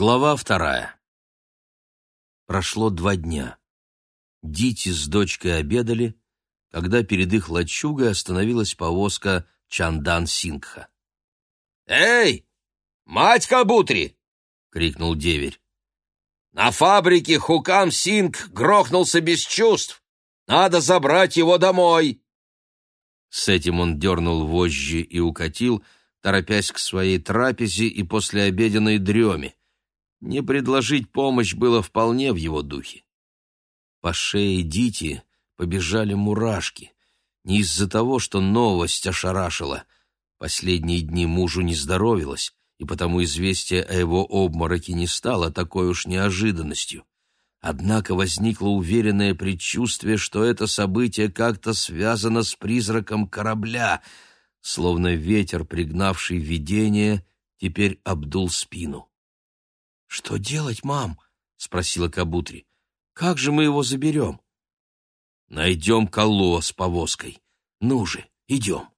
Глава вторая. Прошло два дня. Дити с дочкой обедали, когда перед их лачугой остановилась повозка Чандан Сингха. «Эй, мать Кабутри!» — крикнул деверь. «На фабрике Хукам Синг грохнулся без чувств. Надо забрать его домой!» С этим он дернул вожжи и укатил, торопясь к своей трапезе и послеобеденной дреме. Не предложить помощь было вполне в его духе. По шее Дити побежали мурашки. Не из-за того, что новость ошарашила. Последние дни мужу не здоровилось, и потому известие о его обмороке не стало такой уж неожиданностью. Однако возникло уверенное предчувствие, что это событие как-то связано с призраком корабля, словно ветер, пригнавший видение, теперь обдул спину. «Что делать, мам?» — спросила Кабутри. «Как же мы его заберем?» «Найдем коло с повозкой. Ну же, идем».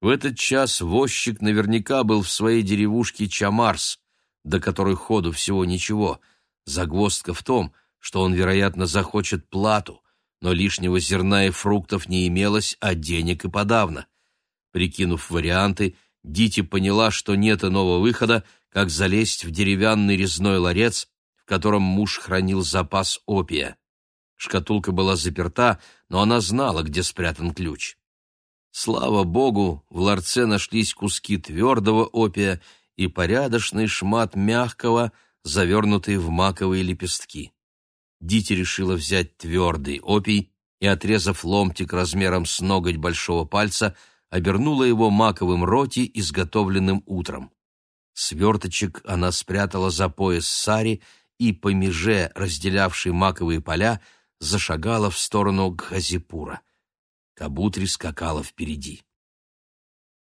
В этот час возчик наверняка был в своей деревушке Чамарс, до которой ходу всего ничего — Загвоздка в том, что он, вероятно, захочет плату, но лишнего зерна и фруктов не имелось, а денег и подавно. Прикинув варианты, Дити поняла, что нет иного выхода, как залезть в деревянный резной ларец, в котором муж хранил запас опия. Шкатулка была заперта, но она знала, где спрятан ключ. Слава богу, в ларце нашлись куски твердого опия и порядочный шмат мягкого, завернутые в маковые лепестки. Дити решила взять твердый опий и, отрезав ломтик размером с ноготь большого пальца, обернула его маковым роти, изготовленным утром. Сверточек она спрятала за пояс сари и, по меже, разделявшей маковые поля, зашагала в сторону Гхазипура. Кабутри скакала впереди.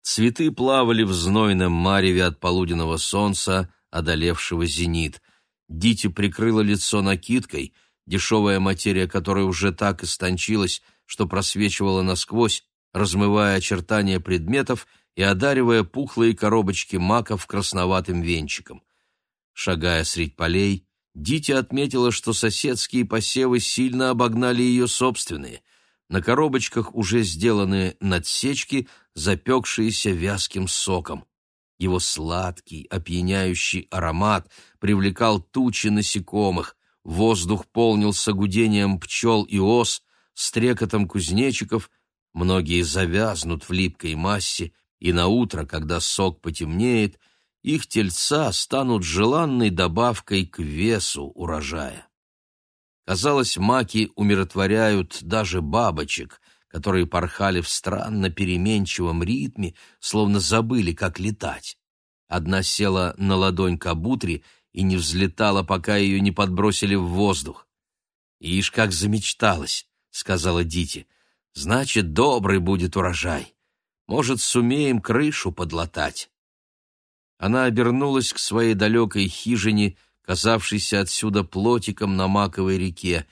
Цветы плавали в знойном мареве от полуденного солнца, одолевшего зенит. Дити прикрыла лицо накидкой, дешевая материя которой уже так истончилась, что просвечивала насквозь, размывая очертания предметов и одаривая пухлые коробочки маков красноватым венчиком. Шагая средь полей, Дити отметила, что соседские посевы сильно обогнали ее собственные. На коробочках уже сделаны надсечки, запекшиеся вязким соком. Его сладкий, опьяняющий аромат привлекал тучи насекомых, воздух полнился гудением пчел и ос, стрекотом кузнечиков, многие завязнут в липкой массе, и на утро, когда сок потемнеет, их тельца станут желанной добавкой к весу урожая. Казалось, маки умиротворяют даже бабочек, которые порхали в странно переменчивом ритме, словно забыли, как летать. Одна села на ладонь кабутри и не взлетала, пока ее не подбросили в воздух. «Ишь, как замечталась!» — сказала Дити. «Значит, добрый будет урожай. Может, сумеем крышу подлатать». Она обернулась к своей далекой хижине, казавшейся отсюда плотиком на маковой реке.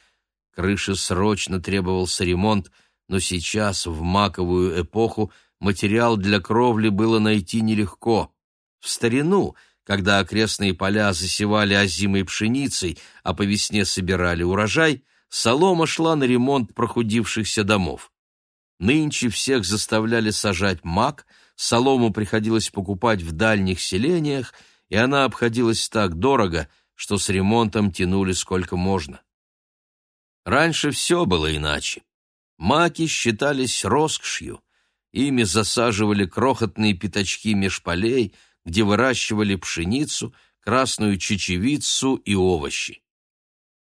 Крыше срочно требовался ремонт, но сейчас, в маковую эпоху, материал для кровли было найти нелегко. В старину, когда окрестные поля засевали озимой пшеницей, а по весне собирали урожай, солома шла на ремонт прохудившихся домов. Нынче всех заставляли сажать мак, солому приходилось покупать в дальних селениях, и она обходилась так дорого, что с ремонтом тянули сколько можно. Раньше все было иначе. Маки считались роскошью, ими засаживали крохотные пятачки меж полей, где выращивали пшеницу, красную чечевицу и овощи.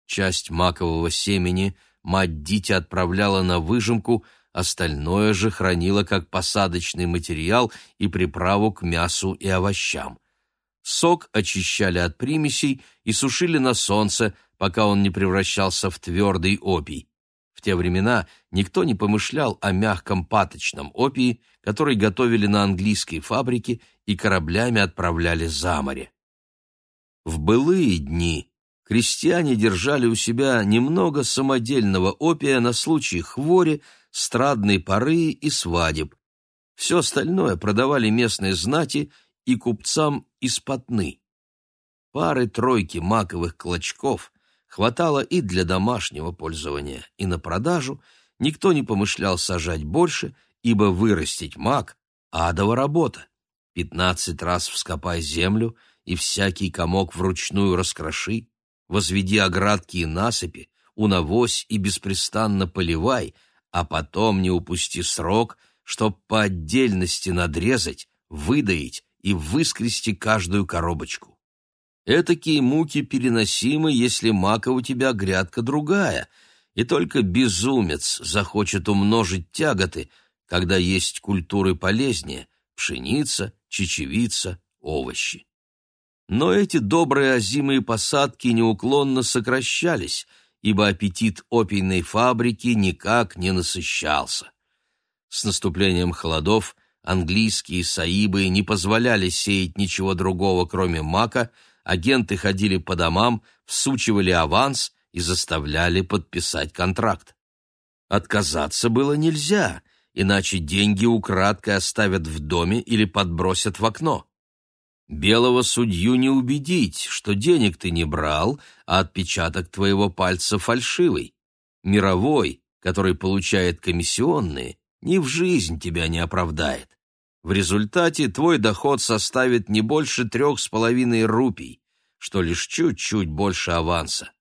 Часть макового семени мать Дити отправляла на выжимку, остальное же хранила как посадочный материал и приправу к мясу и овощам. Сок очищали от примесей и сушили на солнце, пока он не превращался в твердый опий те времена никто не помышлял о мягком паточном опии, который готовили на английской фабрике и кораблями отправляли за море. В былые дни крестьяне держали у себя немного самодельного опия на случай хвори, страдной поры и свадеб. Все остальное продавали местные знати и купцам из Патны. Пары-тройки маковых клочков хватало и для домашнего пользования, и на продажу никто не помышлял сажать больше, ибо вырастить мак — адова работа. Пятнадцать раз вскопай землю и всякий комок вручную раскроши, возведи оградки и насыпи, унавось и беспрестанно поливай, а потом не упусти срок, чтоб по отдельности надрезать, выдаить и выскрести каждую коробочку. Этакие муки переносимы, если мака у тебя грядка другая, и только безумец захочет умножить тяготы, когда есть культуры полезнее — пшеница, чечевица, овощи. Но эти добрые озимые посадки неуклонно сокращались, ибо аппетит опийной фабрики никак не насыщался. С наступлением холодов английские саибы не позволяли сеять ничего другого, кроме мака — агенты ходили по домам, всучивали аванс и заставляли подписать контракт. Отказаться было нельзя, иначе деньги украдкой оставят в доме или подбросят в окно. Белого судью не убедить, что денег ты не брал, а отпечаток твоего пальца фальшивый. Мировой, который получает комиссионные, ни в жизнь тебя не оправдает. В результате твой доход составит не больше трех с половиной рупий, что лишь чуть-чуть больше аванса.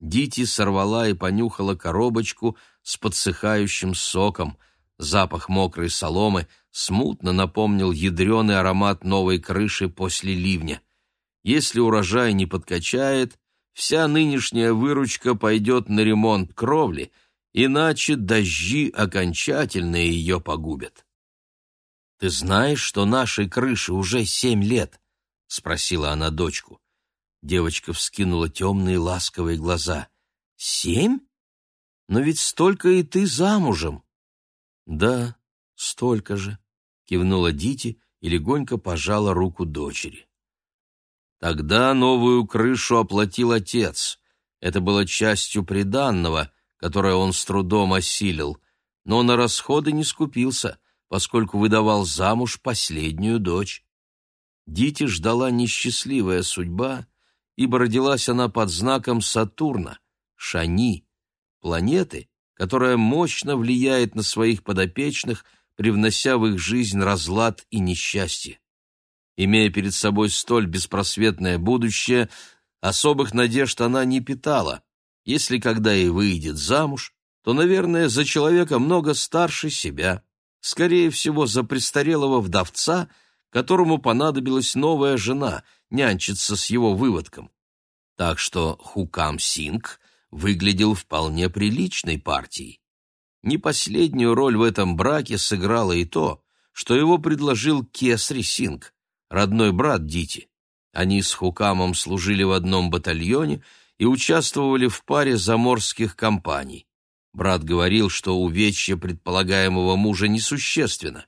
Дити сорвала и понюхала коробочку с подсыхающим соком. Запах мокрой соломы смутно напомнил ядреный аромат новой крыши после ливня. Если урожай не подкачает, вся нынешняя выручка пойдет на ремонт кровли, иначе дожди окончательно ее погубят. «Ты знаешь, что нашей крыше уже семь лет?» — спросила она дочку. Девочка вскинула темные ласковые глаза. «Семь? Но ведь столько и ты замужем!» «Да, столько же», — кивнула Дити и легонько пожала руку дочери. Тогда новую крышу оплатил отец. Это было частью приданного, которое он с трудом осилил, но на расходы не скупился поскольку выдавал замуж последнюю дочь. Дити ждала несчастливая судьба, ибо родилась она под знаком Сатурна, Шани, планеты, которая мощно влияет на своих подопечных, привнося в их жизнь разлад и несчастье. Имея перед собой столь беспросветное будущее, особых надежд она не питала. Если когда и выйдет замуж, то, наверное, за человека много старше себя скорее всего, за престарелого вдовца, которому понадобилась новая жена, нянчиться с его выводком. Так что Хукам Синг выглядел вполне приличной партией. Не последнюю роль в этом браке сыграло и то, что его предложил Кесри Синг, родной брат Дити. Они с Хукамом служили в одном батальоне и участвовали в паре заморских компаний. Брат говорил, что увечье предполагаемого мужа несущественно.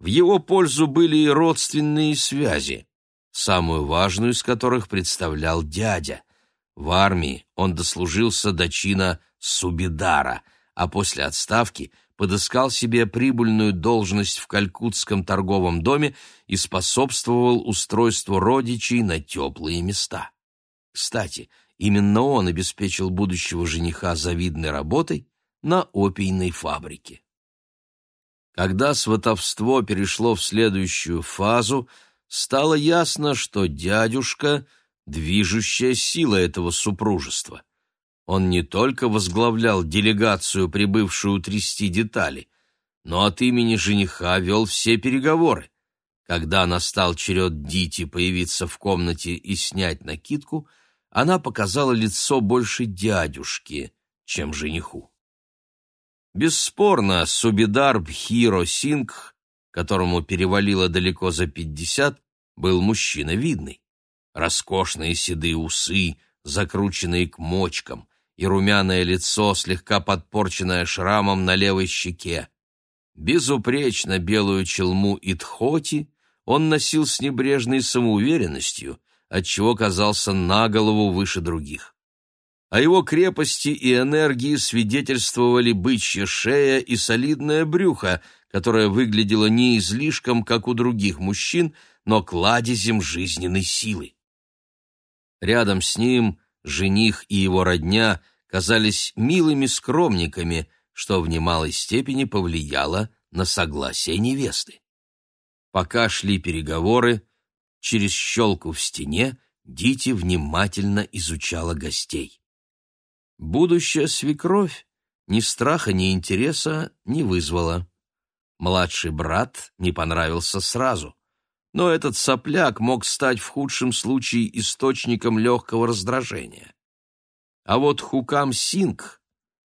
В его пользу были и родственные связи, самую важную из которых представлял дядя. В армии он дослужился до чина субидара, а после отставки подыскал себе прибыльную должность в Калькутском торговом доме и способствовал устройству родичей на теплые места. Кстати, Именно он обеспечил будущего жениха завидной работой на опийной фабрике. Когда сватовство перешло в следующую фазу, стало ясно, что дядюшка — движущая сила этого супружества. Он не только возглавлял делегацию, прибывшую трясти детали, но от имени жениха вел все переговоры. Когда настал черед Дити появиться в комнате и снять накидку — она показала лицо больше дядюшки, чем жениху. Бесспорно, Субидар Бхиро Сингх, которому перевалило далеко за пятьдесят, был мужчина видный. Роскошные седые усы, закрученные к мочкам, и румяное лицо, слегка подпорченное шрамом на левой щеке. Безупречно белую челму Итхоти он носил с небрежной самоуверенностью, отчего казался на голову выше других. О его крепости и энергии свидетельствовали бычья шея и солидное брюхо, которое выглядело не излишком, как у других мужчин, но кладезем жизненной силы. Рядом с ним жених и его родня казались милыми скромниками, что в немалой степени повлияло на согласие невесты. Пока шли переговоры, через щелку в стене Дити внимательно изучала гостей. Будущая свекровь ни страха, ни интереса не вызвала. Младший брат не понравился сразу, но этот сопляк мог стать в худшем случае источником легкого раздражения. А вот Хукам Синг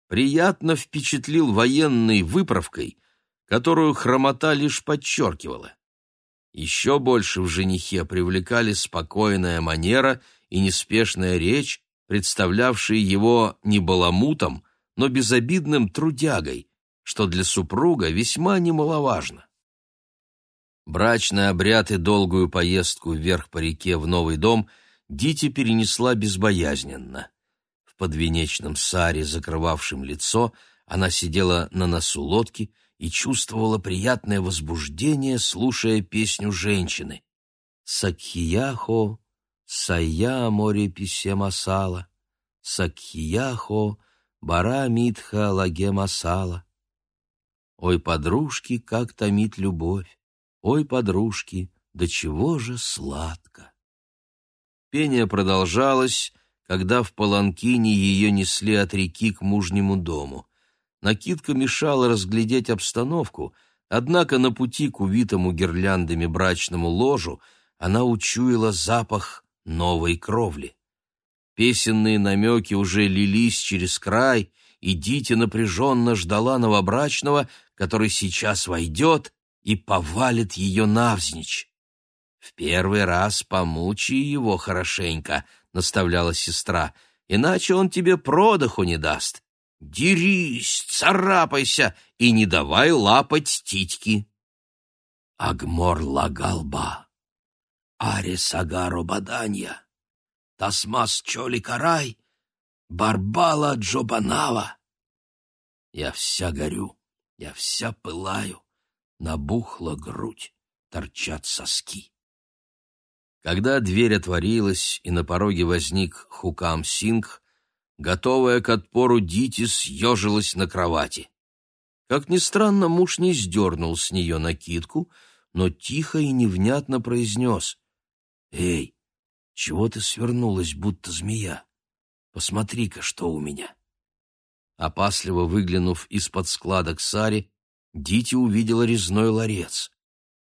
приятно впечатлил военной выправкой, которую хромота лишь подчеркивала. Еще больше в женихе привлекали спокойная манера и неспешная речь, представлявшие его не баламутом, но безобидным трудягой, что для супруга весьма немаловажно. Брачный обряд и долгую поездку вверх по реке в новый дом Дити перенесла безбоязненно. В подвенечном саре, закрывавшем лицо, она сидела на носу лодки и чувствовала приятное возбуждение, слушая песню женщины. «Сакхияхо, сая море писе масала, Сакхияхо, бара митха лаге масала». Ой, подружки, как томит любовь, ой, подружки, до чего же сладко. Пение продолжалось, когда в паланкине ее несли от реки к мужнему дому. Накидка мешала разглядеть обстановку, однако на пути к увитому гирляндами брачному ложу она учуяла запах новой кровли. Песенные намеки уже лились через край, и Дитя напряженно ждала новобрачного, который сейчас войдет и повалит ее навзничь. «В первый раз помучи его хорошенько», — наставляла сестра, — «иначе он тебе продыху не даст. Дерись, царапайся и не давай лапать титьки». Агмор лагалба, аре сагаро баданья, тасмас чоли карай, барбала джобанава. Я вся горю, я вся пылаю, набухла грудь, торчат соски. Когда дверь отворилась, и на пороге возник Хукам Сингх, готовая к отпору Дити съежилась на кровати. Как ни странно, муж не сдернул с нее накидку, но тихо и невнятно произнес. «Эй, чего ты свернулась, будто змея? Посмотри-ка, что у меня!» Опасливо выглянув из-под складок Сари, Дити увидела резной ларец.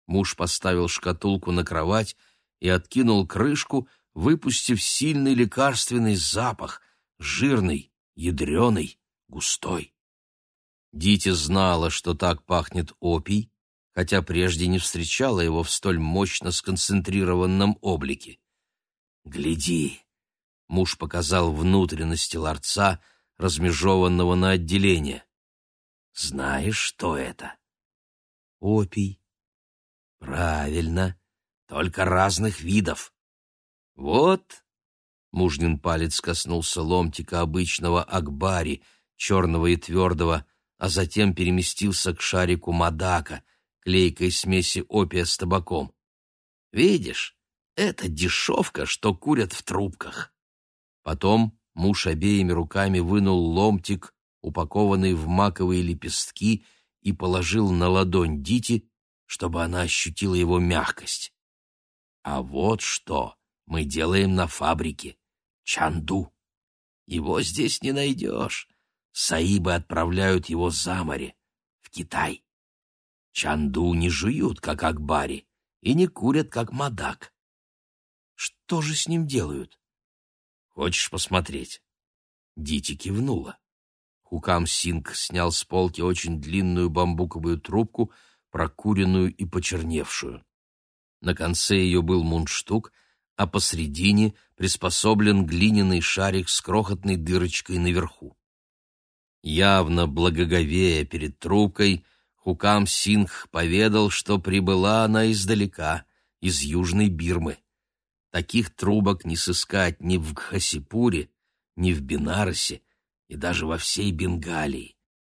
Муж поставил шкатулку на кровать и откинул крышку, выпустив сильный лекарственный запах, жирный, ядреный, густой. Дити знала, что так пахнет опий, хотя прежде не встречала его в столь мощно сконцентрированном облике. «Гляди!» — муж показал внутренности ларца, размежеванного на отделение. Знаешь, что это? Опий. Правильно, только разных видов. Вот, мужнин палец коснулся ломтика обычного акбари, черного и твердого, а затем переместился к шарику мадака, клейкой смеси опия с табаком. Видишь, это дешевка, что курят в трубках. Потом муж обеими руками вынул ломтик упакованный в маковые лепестки, и положил на ладонь Дити, чтобы она ощутила его мягкость. А вот что мы делаем на фабрике. Чанду. Его здесь не найдешь. Саибы отправляют его за море, в Китай. Чанду не жуют, как Акбари, и не курят, как Мадак. Что же с ним делают? Хочешь посмотреть? Дити кивнула. Хукам Синг снял с полки очень длинную бамбуковую трубку, прокуренную и почерневшую. На конце ее был мундштук, а посредине приспособлен глиняный шарик с крохотной дырочкой наверху. Явно благоговея перед трубкой, Хукам Сингх поведал, что прибыла она издалека, из Южной Бирмы. Таких трубок не сыскать ни в Гхасипуре, ни в Бинарасе, и даже во всей Бенгалии.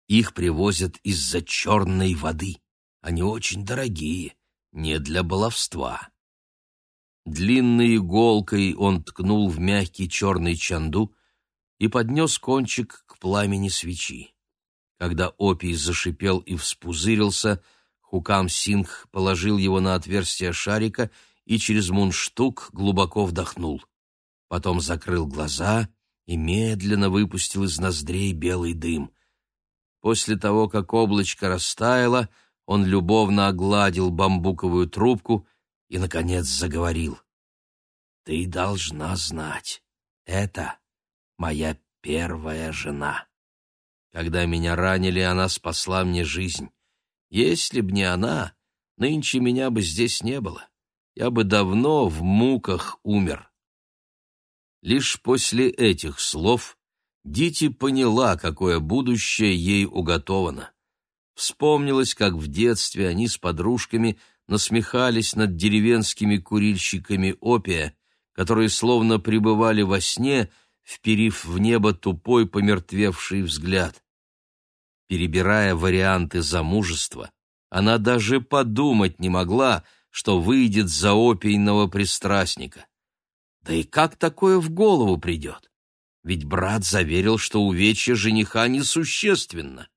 Их привозят из-за черной воды. Они очень дорогие, не для баловства. Длинной иголкой он ткнул в мягкий черный чанду и поднес кончик к пламени свечи. Когда опий зашипел и вспузырился, Хукам Сингх положил его на отверстие шарика и через мундштук глубоко вдохнул. Потом закрыл глаза и медленно выпустил из ноздрей белый дым. После того, как облачко растаяло, он любовно огладил бамбуковую трубку и, наконец, заговорил. «Ты должна знать, это моя первая жена. Когда меня ранили, она спасла мне жизнь. Если б не она, нынче меня бы здесь не было. Я бы давно в муках умер». Лишь после этих слов Дити поняла, какое будущее ей уготовано. Вспомнилось, как в детстве они с подружками насмехались над деревенскими курильщиками опия, которые словно пребывали во сне, вперив в небо тупой помертвевший взгляд. Перебирая варианты замужества, она даже подумать не могла, что выйдет за опийного пристрастника. Да и как такое в голову придет? Ведь брат заверил, что увечье жениха несущественно.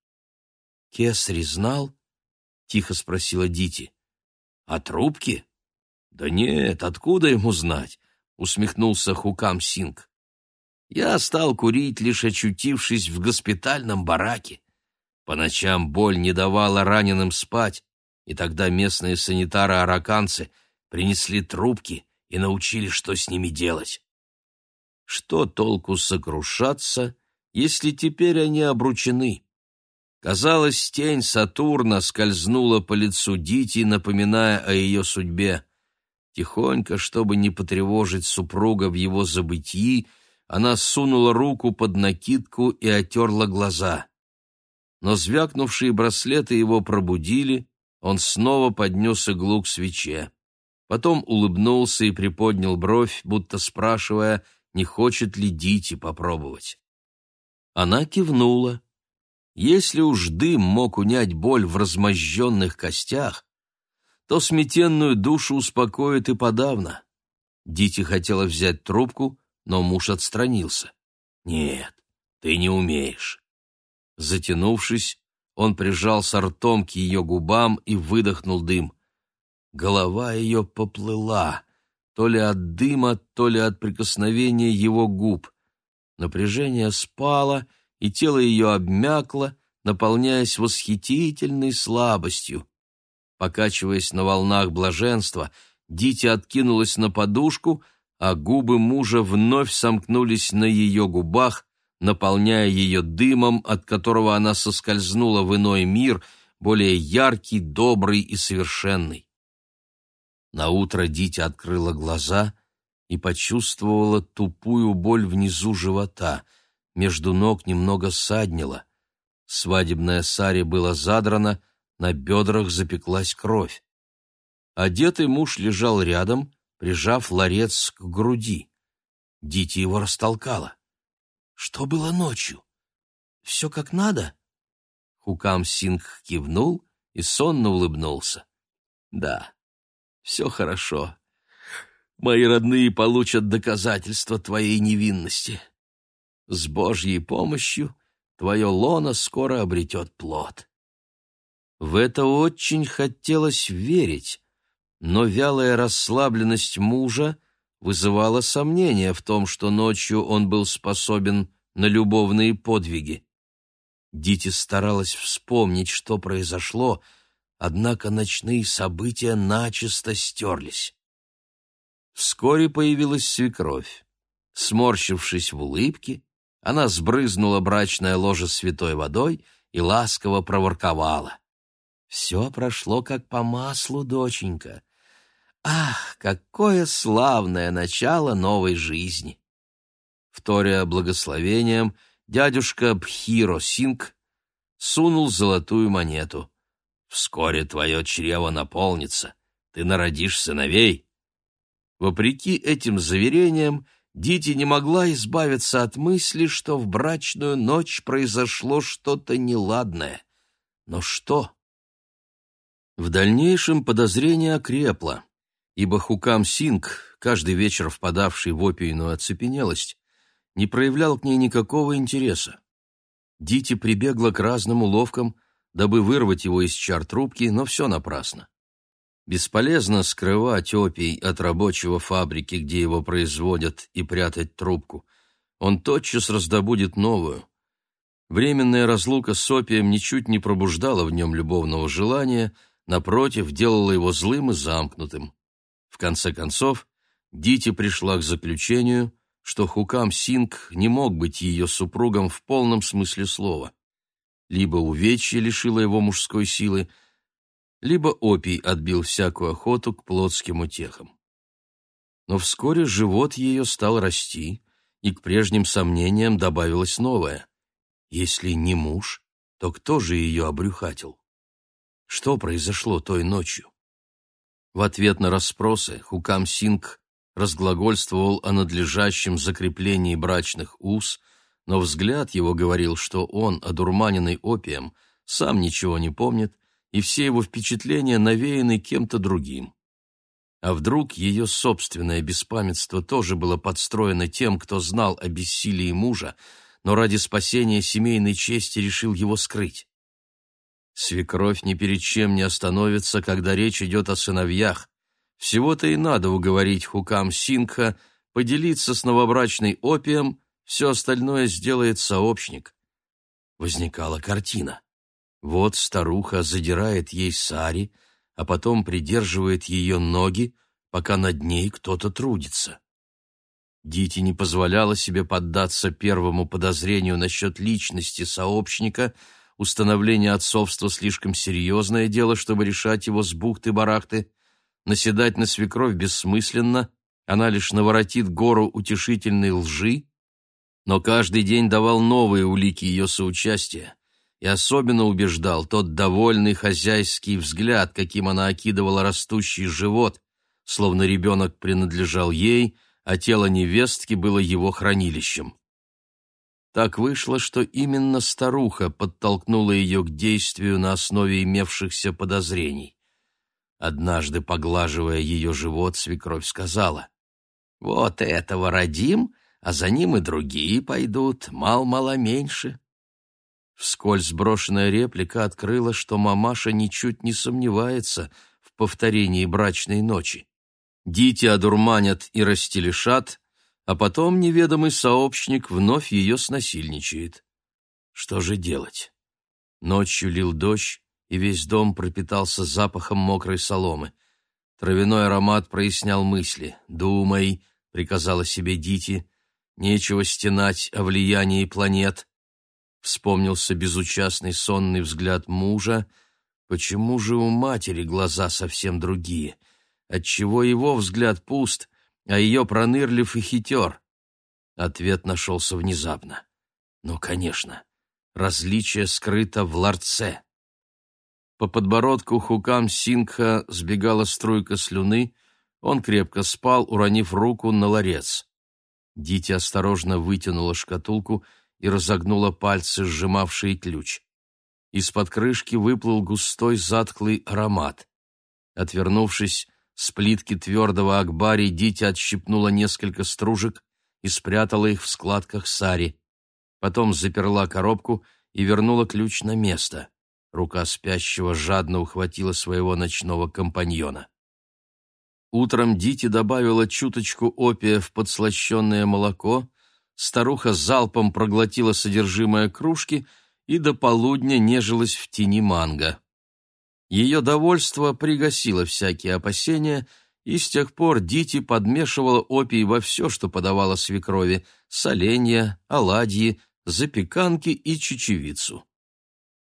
Кесарь знал? — тихо спросила Дити. — О трубке? — Да нет, откуда ему знать? — усмехнулся Хукам Синг. Я стал курить, лишь очутившись в госпитальном бараке. По ночам боль не давала раненым спать, и тогда местные санитары-араканцы принесли трубки и научили, что с ними делать. Что толку сокрушаться, если теперь они обручены? Казалось, тень Сатурна скользнула по лицу Дити, напоминая о ее судьбе. Тихонько, чтобы не потревожить супруга в его забытии, она сунула руку под накидку и отерла глаза. Но звякнувшие браслеты его пробудили, он снова поднес иглу к свече. Потом улыбнулся и приподнял бровь, будто спрашивая, не хочет ли Дити попробовать. Она кивнула, если уж дым мог унять боль в размозженных костях, то сметенную душу успокоит и подавно. Дити хотела взять трубку, но муж отстранился. «Нет, ты не умеешь». Затянувшись, он прижался ртом к ее губам и выдохнул дым. Голова ее поплыла, то ли от дыма, то ли от прикосновения его губ. Напряжение спало, и тело ее обмякло, наполняясь восхитительной слабостью. Покачиваясь на волнах блаженства, Дити откинулась на подушку, а губы мужа вновь сомкнулись на ее губах, наполняя ее дымом, от которого она соскользнула в иной мир, более яркий, добрый и совершенный. Наутро Дити открыла глаза и почувствовала тупую боль внизу живота — между ног немного саднило. Свадебная сари была задрана, на бедрах запеклась кровь. Одетый муж лежал рядом, прижав ларец к груди. Дити его растолкала. «Что было ночью? Все как надо?» Хукам Синг кивнул и сонно улыбнулся. «Да, все хорошо. Мои родные получат доказательства твоей невинности. С Божьей помощью твое лоно скоро обретет плод. В это очень хотелось верить, но вялая расслабленность мужа вызывала сомнения в том, что ночью он был способен на любовные подвиги. Дити старалась вспомнить, что произошло, однако ночные события начисто стерлись. Вскоре появилась свекровь. Сморщившись в улыбке, она сбрызнула брачное ложе святой водой и ласково проворковала. «Все прошло как по маслу, доченька. Ах, какое славное начало новой жизни!» Вторя благословением, дядюшка Бхиро Синг сунул золотую монету. «Вскоре твое чрево наполнится, ты народишь сыновей». Вопреки этим заверениям, Дити не могла избавиться от мысли, что в брачную ночь произошло что-то неладное. Но что? В дальнейшем подозрение окрепло, ибо Хукам Синг, каждый вечер впадавший в опийную оцепенелость, не проявлял к ней никакого интереса. Дити прибегла к разным уловкам, дабы вырвать его из чар трубки, но все напрасно. Бесполезно скрывать опий от рабочего фабрики, где его производят, и прятать трубку. Он тотчас раздобудет новую. Временная разлука с опием ничуть не пробуждала в нем любовного желания, напротив, делала его злым и замкнутым. В конце концов, Дити пришла к заключению, что Хукам Синг не мог быть ее супругом в полном смысле слова. Либо увечье лишило его мужской силы, либо опий отбил всякую охоту к плотским утехам. Но вскоре живот ее стал расти, и к прежним сомнениям добавилось новое. Если не муж, то кто же ее обрюхатил? Что произошло той ночью? В ответ на расспросы Хукам Синг разглагольствовал о надлежащем закреплении брачных уз, но взгляд его говорил, что он, одурманенный опием, сам ничего не помнит и все его впечатления навеяны кем-то другим. А вдруг ее собственное беспамятство тоже было подстроено тем, кто знал о бессилии мужа, но ради спасения семейной чести решил его скрыть? Свекровь ни перед чем не остановится, когда речь идет о сыновьях. Всего-то и надо уговорить Хукам Сингха поделиться с новобрачной опием, все остальное сделает сообщник. Возникала картина. Вот старуха задирает ей сари, а потом придерживает ее ноги, пока над ней кто-то трудится. Дити не позволяла себе поддаться первому подозрению насчет личности сообщника, установление отцовства слишком серьезное дело, чтобы решать его с бухты-барахты, наседать на свекровь бессмысленно, она лишь наворотит гору утешительной лжи, но каждый день давал новые улики ее соучастия и особенно убеждал тот довольный хозяйский взгляд, каким она окидывала растущий живот, словно ребенок принадлежал ей, а тело невестки было его хранилищем. Так вышло, что именно старуха подтолкнула ее к действию на основе имевшихся подозрений. Однажды, поглаживая ее живот, свекровь сказала, «Вот этого родим, а за ним и другие пойдут, мал-мало меньше». Вскользь брошенная реплика открыла, что мамаша ничуть не сомневается в повторении брачной ночи. Дити одурманят и растелешат, а потом неведомый сообщник вновь ее снасильничает. Что же делать? Ночью лил дождь, и весь дом пропитался запахом мокрой соломы. Травяной аромат прояснял мысли. «Думай», — приказала себе Дити, — «нечего стенать о влиянии планет». Вспомнился безучастный сонный взгляд мужа. Почему же у матери глаза совсем другие? Отчего его взгляд пуст, а ее пронырлив и хитер? Ответ нашелся внезапно. Ну, конечно, различие скрыто в ларце. По подбородку Хукам Сингха сбегала струйка слюны, он крепко спал, уронив руку на ларец. Дити осторожно вытянула шкатулку и разогнула пальцы, сжимавшие ключ. Из-под крышки выплыл густой затхлый аромат. Отвернувшись, с плитки твердого акбари Дитя отщипнула несколько стружек и спрятала их в складках сари. Потом заперла коробку и вернула ключ на место. Рука спящего жадно ухватила своего ночного компаньона. Утром Дити добавила чуточку опия в подслащенное молоко, старуха залпом проглотила содержимое кружки и до полудня нежилась в тени манго. Ее довольство пригасило всякие опасения, и с тех пор Дити подмешивала опий во все, что подавала свекрови — соленья, оладьи, запеканки и чечевицу.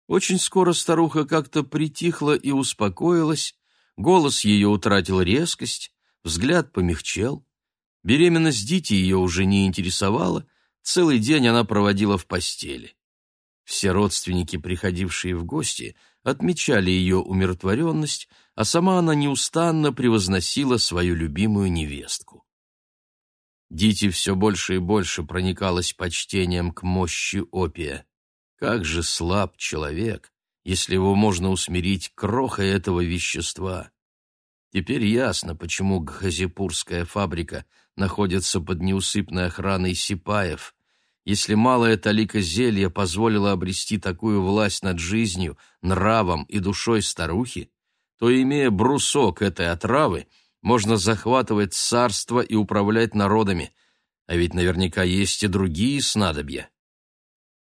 Очень скоро старуха как-то притихла и успокоилась, голос ее утратил резкость, взгляд помягчел. Беременность Дити ее уже не интересовала, целый день она проводила в постели. Все родственники, приходившие в гости, отмечали ее умиротворенность, а сама она неустанно превозносила свою любимую невестку. Дити все больше и больше проникалась почтением к мощи опия. Как же слаб человек, если его можно усмирить крохой этого вещества! Теперь ясно, почему Газипурская фабрика находится под неусыпной охраной сипаев. Если малая талика зелья позволила обрести такую власть над жизнью, нравом и душой старухи, то, имея брусок этой отравы, можно захватывать царство и управлять народами, а ведь наверняка есть и другие снадобья.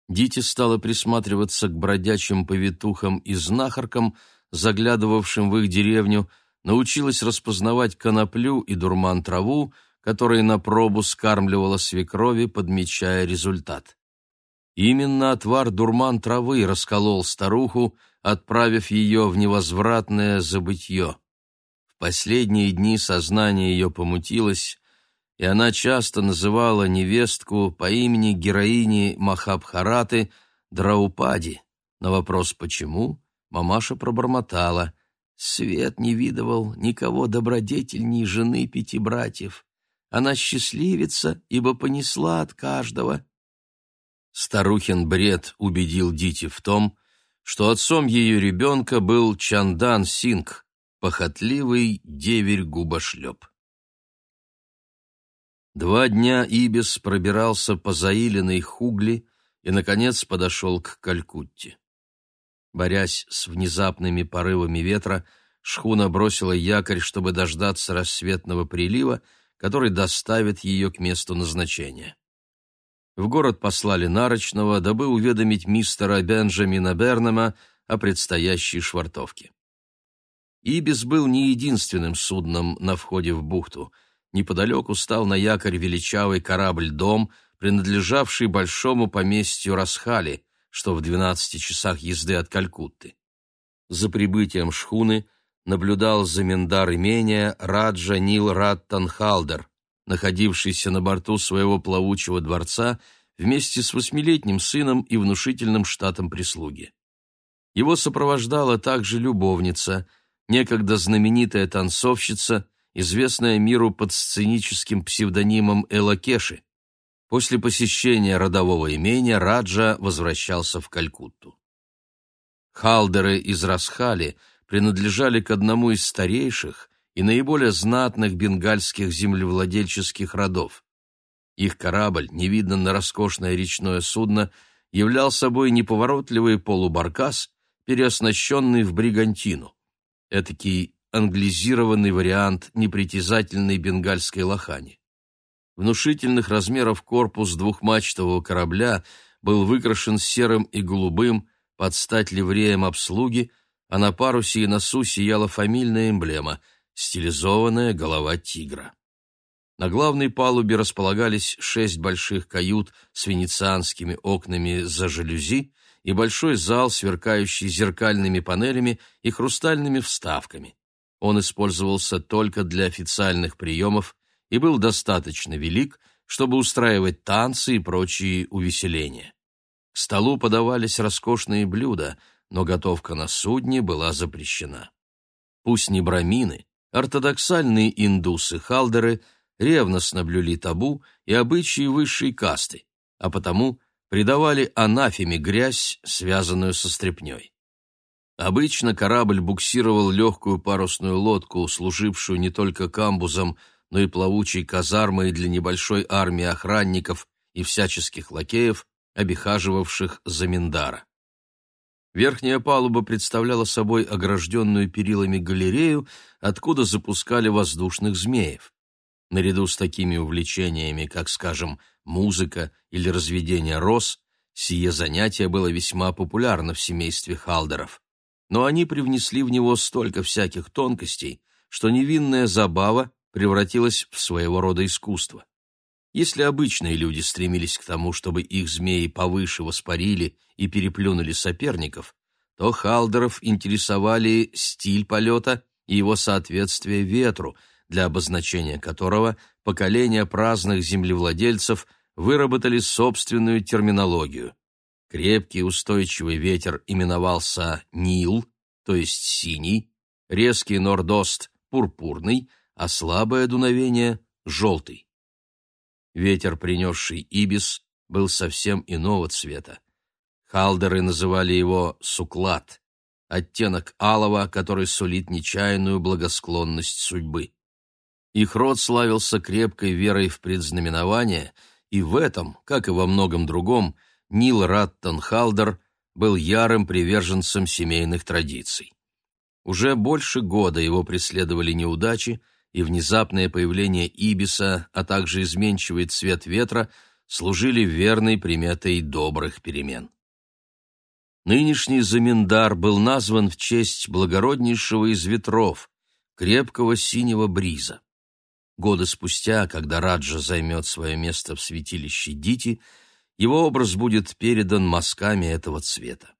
Дити стала присматриваться к бродячим повитухам и знахаркам, заглядывавшим в их деревню, научилась распознавать коноплю и дурман-траву, которые на пробу скармливала свекрови, подмечая результат. Именно отвар дурман-травы расколол старуху, отправив ее в невозвратное забытье. В последние дни сознание ее помутилось, и она часто называла невестку по имени героини Махабхараты Драупади. На вопрос «почему?» мамаша пробормотала. Свет не видывал никого добродетельней жены пяти братьев. Она счастливица, ибо понесла от каждого. Старухин бред убедил Дити в том, что отцом ее ребенка был Чандан Синг, похотливый деверь-губошлеп. Два дня Ибис пробирался по заиленной Хугли и, наконец, подошел к Калькутте. Борясь с внезапными порывами ветра, шхуна бросила якорь, чтобы дождаться рассветного прилива, который доставит ее к месту назначения. В город послали нарочного, дабы уведомить мистера Бенджамина Бернема о предстоящей швартовке. Ибис был не единственным судном на входе в бухту — неподалеку стал на якорь величавый корабль-дом, принадлежавший большому поместью Расхали, что в двенадцати часах езды от Калькутты. За прибытием шхуны наблюдал замендар имения Раджа Нил Раттанхалдер, находившийся на борту своего плавучего дворца вместе с восьмилетним сыном и внушительным штатом прислуги. Его сопровождала также любовница, некогда знаменитая танцовщица известная миру под сценическим псевдонимом Элакеши. После посещения родового имения Раджа возвращался в Калькутту. Халдеры из Расхали принадлежали к одному из старейших и наиболее знатных бенгальских землевладельческих родов. Их корабль, невиданно роскошное речное судно, являл собой неповоротливый полубаркас, переоснащенный в бригантину. Этакий англизированный вариант непритязательной бенгальской лохани. Внушительных размеров корпус двухмачтового корабля был выкрашен серым и голубым под стать ливреем обслуги, а на парусе и носу сияла фамильная эмблема — стилизованная голова тигра. На главной палубе располагались шесть больших кают с венецианскими окнами за жалюзи и большой зал, сверкающий зеркальными панелями и хрустальными вставками. Он использовался только для официальных приемов и был достаточно велик, чтобы устраивать танцы и прочие увеселения. К столу подавались роскошные блюда, но готовка на судне была запрещена. Пусть не брамины, ортодоксальные индусы-халдеры ревностно блюли табу и обычаи высшей касты, а потому придавали анафеме грязь, связанную со стряпнёй. Обычно корабль буксировал легкую парусную лодку, служившую не только камбузом, но и плавучей казармой для небольшой армии охранников и всяческих лакеев, обихаживавших Заминдара. Верхняя палуба представляла собой огражденную перилами галерею, откуда запускали воздушных змеев. Наряду с такими увлечениями, как, скажем, музыка или разведение роз, сие занятие было весьма популярно в семействе Халдеров но они привнесли в него столько всяких тонкостей, что невинная забава превратилась в своего рода искусство. Если обычные люди стремились к тому, чтобы их змеи повыше воспарили и переплюнули соперников, то Халдеров интересовали стиль полета и его соответствие ветру, для обозначения которого поколения праздных землевладельцев выработали собственную терминологию. Крепкий устойчивый ветер именовался Нил, то есть синий, резкий нордост – пурпурный, а слабое дуновение – желтый. Ветер, принесший ибис, был совсем иного цвета. Халдеры называли его суклад, оттенок алого, который сулит нечаянную благосклонность судьбы. Их род славился крепкой верой в предзнаменование, и в этом, как и во многом другом, Нил Раттон Халдер был ярым приверженцем семейных традиций. Уже больше года его преследовали неудачи, и внезапное появление Ибиса, а также изменчивый цвет ветра служили верной приметой добрых перемен. Нынешний заминдар был назван в честь благороднейшего из ветров, крепкого синего бриза. Годы спустя, когда Раджа займет свое место в святилище Дити, его образ будет передан мазками этого цвета.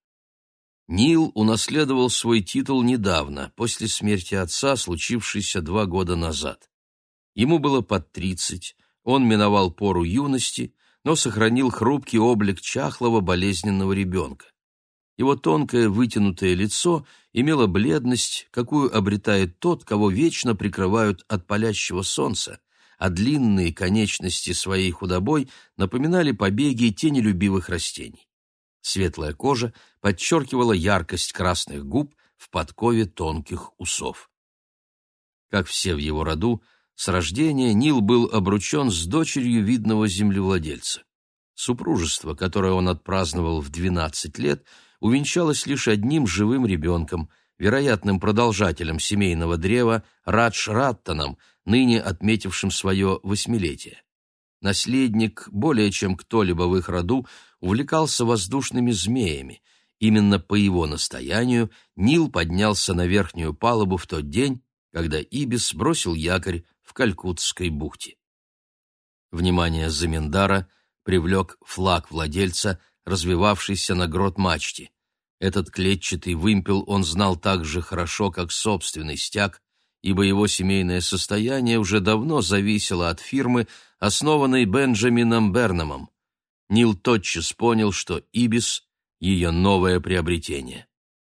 Нил унаследовал свой титул недавно, после смерти отца, случившейся два года назад. Ему было под тридцать, он миновал пору юности, но сохранил хрупкий облик чахлого болезненного ребенка. Его тонкое вытянутое лицо имело бледность, какую обретает тот, кого вечно прикрывают от палящего солнца, а длинные конечности своей худобой напоминали побеги тенелюбивых растений. Светлая кожа подчеркивала яркость красных губ в подкове тонких усов. Как все в его роду, с рождения Нил был обручен с дочерью видного землевладельца. Супружество, которое он отпраздновал в 12 лет, увенчалось лишь одним живым ребенком, вероятным продолжателем семейного древа Радж Раттоном, ныне отметившим свое восьмилетие. Наследник, более чем кто-либо в их роду, увлекался воздушными змеями. Именно по его настоянию Нил поднялся на верхнюю палубу в тот день, когда Ибис бросил якорь в Калькутской бухте. Внимание Заминдара привлек флаг владельца, развивавшийся на грот-мачте. Этот клетчатый вымпел он знал так же хорошо, как собственный стяг, ибо его семейное состояние уже давно зависело от фирмы, основанной Бенджамином Бернамом. Нил тотчас понял, что Ибис — ее новое приобретение.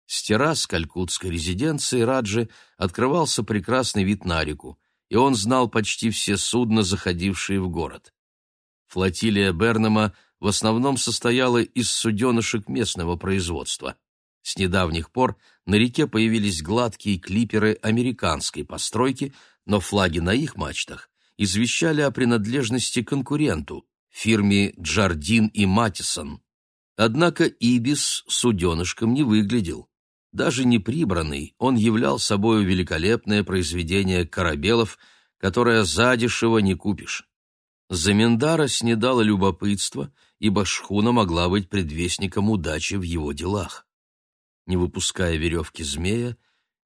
С террас калькутской резиденции Раджи открывался прекрасный вид на реку, и он знал почти все судна, заходившие в город. Флотилия Бернама в основном состояла из суденышек местного производства. С недавних пор на реке появились гладкие клиперы американской постройки, но флаги на их мачтах извещали о принадлежности конкуренту, фирме «Джардин и Матисон». Однако Ибис суденышком не выглядел. Даже не прибранный, он являл собою великолепное произведение корабелов, которое задешево не купишь. Замендара снедало любопытство, ибо шхуна могла быть предвестником удачи в его делах. Не выпуская веревки змея,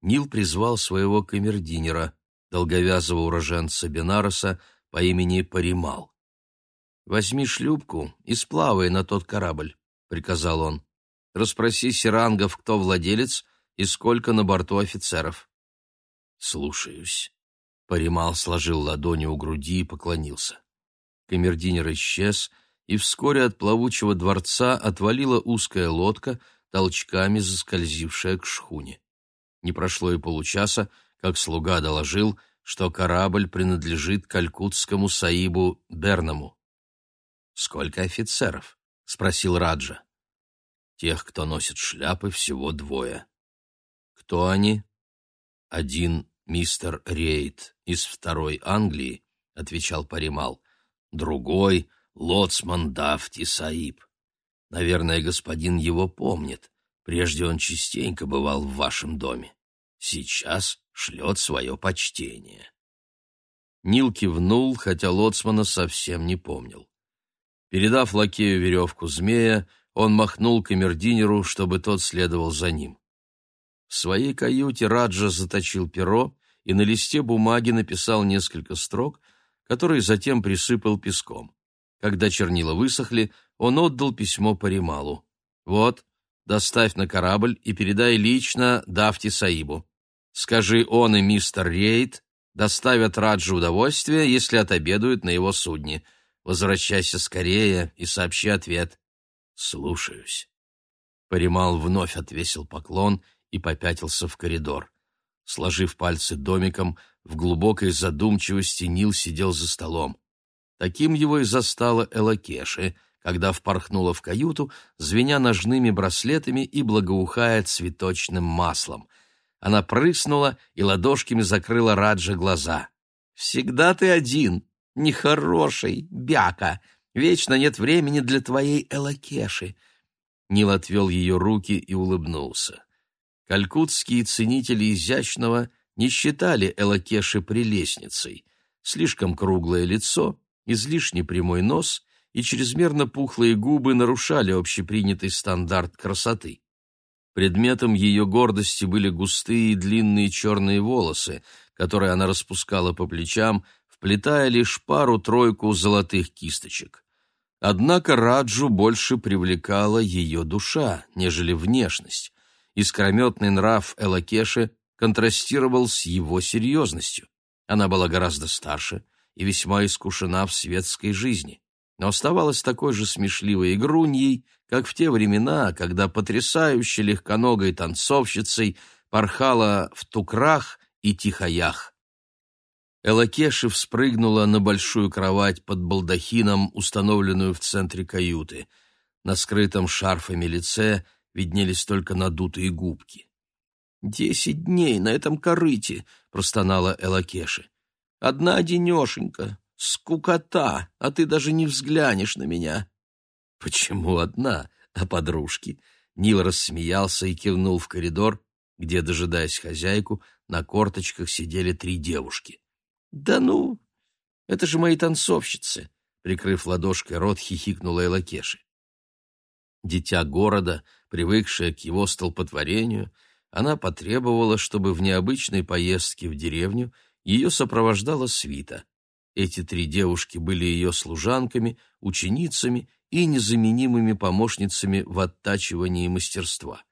Нил призвал своего камердинера, долговязого уроженца Бенароса по имени Паримал. «Возьми шлюпку и сплавай на тот корабль», — приказал он. «Расспроси сирангов, кто владелец и сколько на борту офицеров». «Слушаюсь». Паримал сложил ладони у груди и поклонился. Камердинер исчез, и вскоре от плавучего дворца отвалила узкая лодка, толчками заскользившая к шхуне. Не прошло и получаса, как слуга доложил, что корабль принадлежит калькутскому саибу Бернаму. «Сколько офицеров?» — спросил Раджа. «Тех, кто носит шляпы, всего двое». «Кто они?» «Один мистер Рейд из второй Англии», — отвечал Паримал. «Другой — лоцман Дафти Саиб. Наверное, господин его помнит. Прежде он частенько бывал в вашем доме. Сейчас шлет свое почтение». Нил кивнул, хотя лоцмана совсем не помнил. Передав лакею веревку змея, он махнул камердинеру, чтобы тот следовал за ним. В своей каюте Раджа заточил перо и на листе бумаги написал несколько строк, которые затем присыпал песком. Когда чернила высохли, он отдал письмо Парималу. «Вот, доставь на корабль и передай лично Дафти Саибу. Скажи, он и мистер Рейд доставят Раджу удовольствие, если отобедают на его судне. Возвращайся скорее и сообщи ответ. Слушаюсь. Паримал вновь отвесил поклон и попятился в коридор. Сложив пальцы домиком, в глубокой задумчивости Нил сидел за столом. Таким его и застала Элакеши, когда впорхнула в каюту, звеня ножными браслетами и благоухая цветочным маслом. Она прыснула и ладошками закрыла Раджа глаза. «Всегда ты один, нехороший, бяка. Вечно нет времени для твоей Элакеши». Нил отвел ее руки и улыбнулся. Калькутские ценители изящного не считали Элакеши прелестницей. Слишком круглое лицо, излишне прямой нос и чрезмерно пухлые губы нарушали общепринятый стандарт красоты. Предметом ее гордости были густые и длинные черные волосы, которые она распускала по плечам, вплетая лишь пару-тройку золотых кисточек. Однако Раджу больше привлекала ее душа, нежели внешность. Искрометный нрав Элакеши контрастировал с его серьезностью. Она была гораздо старше и весьма искушена в светской жизни но оставалась такой же смешливой игруньей, как в те времена, когда потрясающе легконогой танцовщицей порхала в тукрах и тихоях. Элакеши вспрыгнула на большую кровать под балдахином, установленную в центре каюты. На скрытом шарфами лице виднелись только надутые губки. «Десять дней на этом корыте!» — простонала Элакеши. «Одна денешенька, Скукота, а ты даже не взглянешь на меня. Почему одна, а подружки? Нил рассмеялся и кивнул в коридор, где, дожидаясь хозяйку, на корточках сидели три девушки. Да ну, это же мои танцовщицы, прикрыв ладошкой рот, хихикнула Элакеши. Дитя города, привыкшая к его столпотворению, она потребовала, чтобы в необычной поездке в деревню ее сопровождала свита. Эти три девушки были ее служанками, ученицами и незаменимыми помощницами в оттачивании мастерства.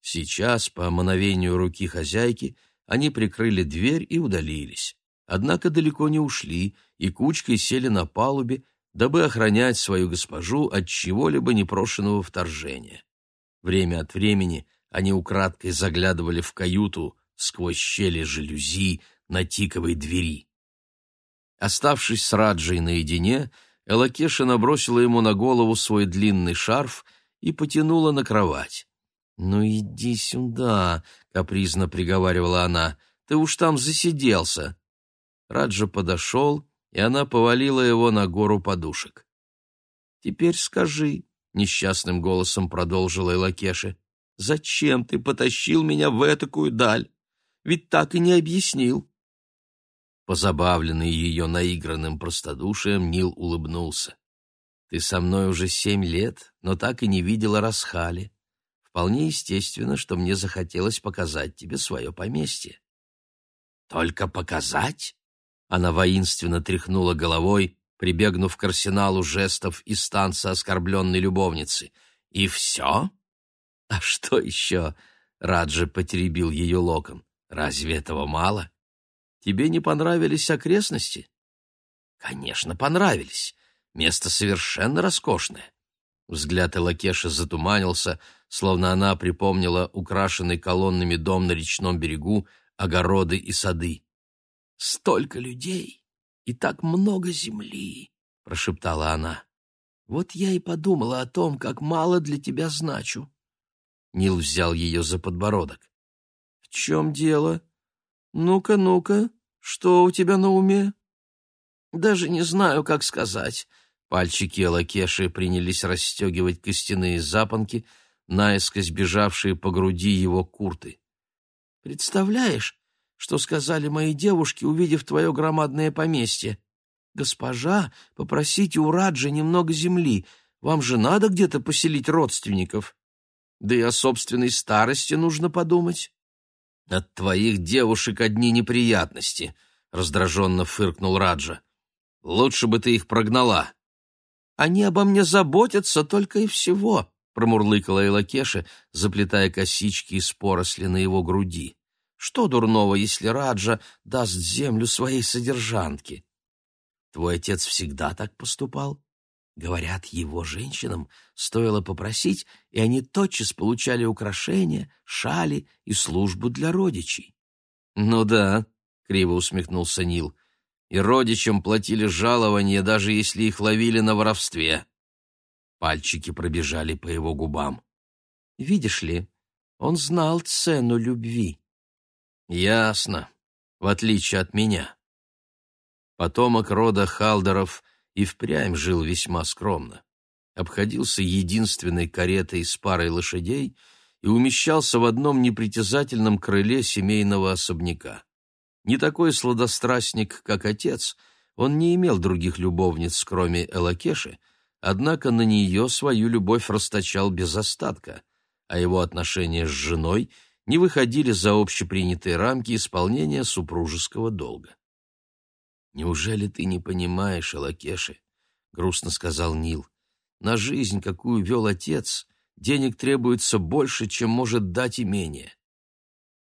Сейчас, по мановению руки хозяйки, они прикрыли дверь и удалились. Однако далеко не ушли и кучкой сели на палубе, дабы охранять свою госпожу от чего-либо непрошенного вторжения. Время от времени они украдкой заглядывали в каюту сквозь щели жалюзи на тиковой двери. Оставшись с Раджей наедине, Элакеша набросила ему на голову свой длинный шарф и потянула на кровать. «Ну иди сюда», — капризно приговаривала она, — «ты уж там засиделся». Раджа подошел, и она повалила его на гору подушек. «Теперь скажи», — несчастным голосом продолжила Элакеша, — «зачем ты потащил меня в этакую даль? Ведь так и не объяснил». Позабавленный ее наигранным простодушием, Нил улыбнулся. «Ты со мной уже семь лет, но так и не видела Расхали. Вполне естественно, что мне захотелось показать тебе свое поместье». «Только показать?» Она воинственно тряхнула головой, прибегнув к арсеналу жестов и станца оскорбленной любовницы. «И все?» «А что еще?» — Раджи потеребил ее локон. «Разве этого мало?» Тебе не понравились окрестности? Конечно, понравились. Место совершенно роскошное. Взгляд Элакеши затуманился, словно она припомнила украшенный колоннами дом на речном берегу, огороды и сады. «Столько людей и так много земли!» — прошептала она. «Вот я и подумала о том, как мало для тебя значу». Нил взял ее за подбородок. «В чем дело?» «Ну-ка, ну-ка, что у тебя на уме?» «Даже не знаю, как сказать». Пальчики Элакеши принялись расстегивать костяные запонки, наискось бежавшие по груди его курты. «Представляешь, что сказали мои девушки, увидев твое громадное поместье? Госпожа, попросите у Раджи немного земли. Вам же надо где-то поселить родственников. Да и о собственной старости нужно подумать». «От твоих девушек одни неприятности», — раздраженно фыркнул Раджа. «Лучше бы ты их прогнала». «Они обо мне заботятся только и всего», — промурлыкала Элакеша, заплетая косички из поросли на его груди. «Что дурного, если Раджа даст землю своей содержанке?» «Твой отец всегда так поступал?» Говорят, его женщинам стоило попросить, и они тотчас получали украшения, шали и службу для родичей. «Ну да», — криво усмехнулся Нил, — «и родичам платили жалования, даже если их ловили на воровстве». Пальчики пробежали по его губам. «Видишь ли, он знал цену любви». «Ясно, в отличие от меня». Потомок рода Халдеров и впрямь жил весьма скромно. Обходился единственной каретой с парой лошадей и умещался в одном непритязательном крыле семейного особняка. Не такой сладострастник, как отец, он не имел других любовниц, кроме Элакеши, однако на нее свою любовь расточал без остатка, а его отношения с женой не выходили за общепринятые рамки исполнения супружеского долга. «Неужели ты не понимаешь, Элакеши?» — грустно сказал Нил. «На жизнь, какую вел отец, денег требуется больше, чем может дать имение.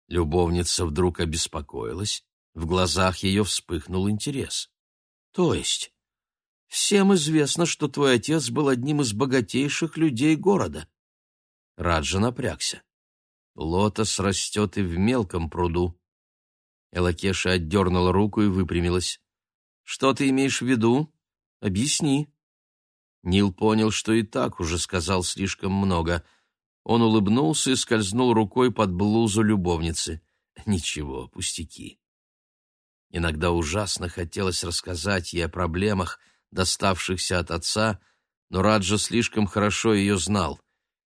Любовница вдруг обеспокоилась, в глазах ее вспыхнул интерес. «То есть? Всем известно, что твой отец был одним из богатейших людей города». Раджа напрягся. «Лотос растет и в мелком пруду». Элакеша отдернула руку и выпрямилась. «Что ты имеешь в виду? Объясни». Нил понял, что и так уже сказал слишком много — он улыбнулся и скользнул рукой под блузу любовницы. Ничего, пустяки. Иногда ужасно хотелось рассказать ей о проблемах, доставшихся от отца, но Раджа слишком хорошо ее знал.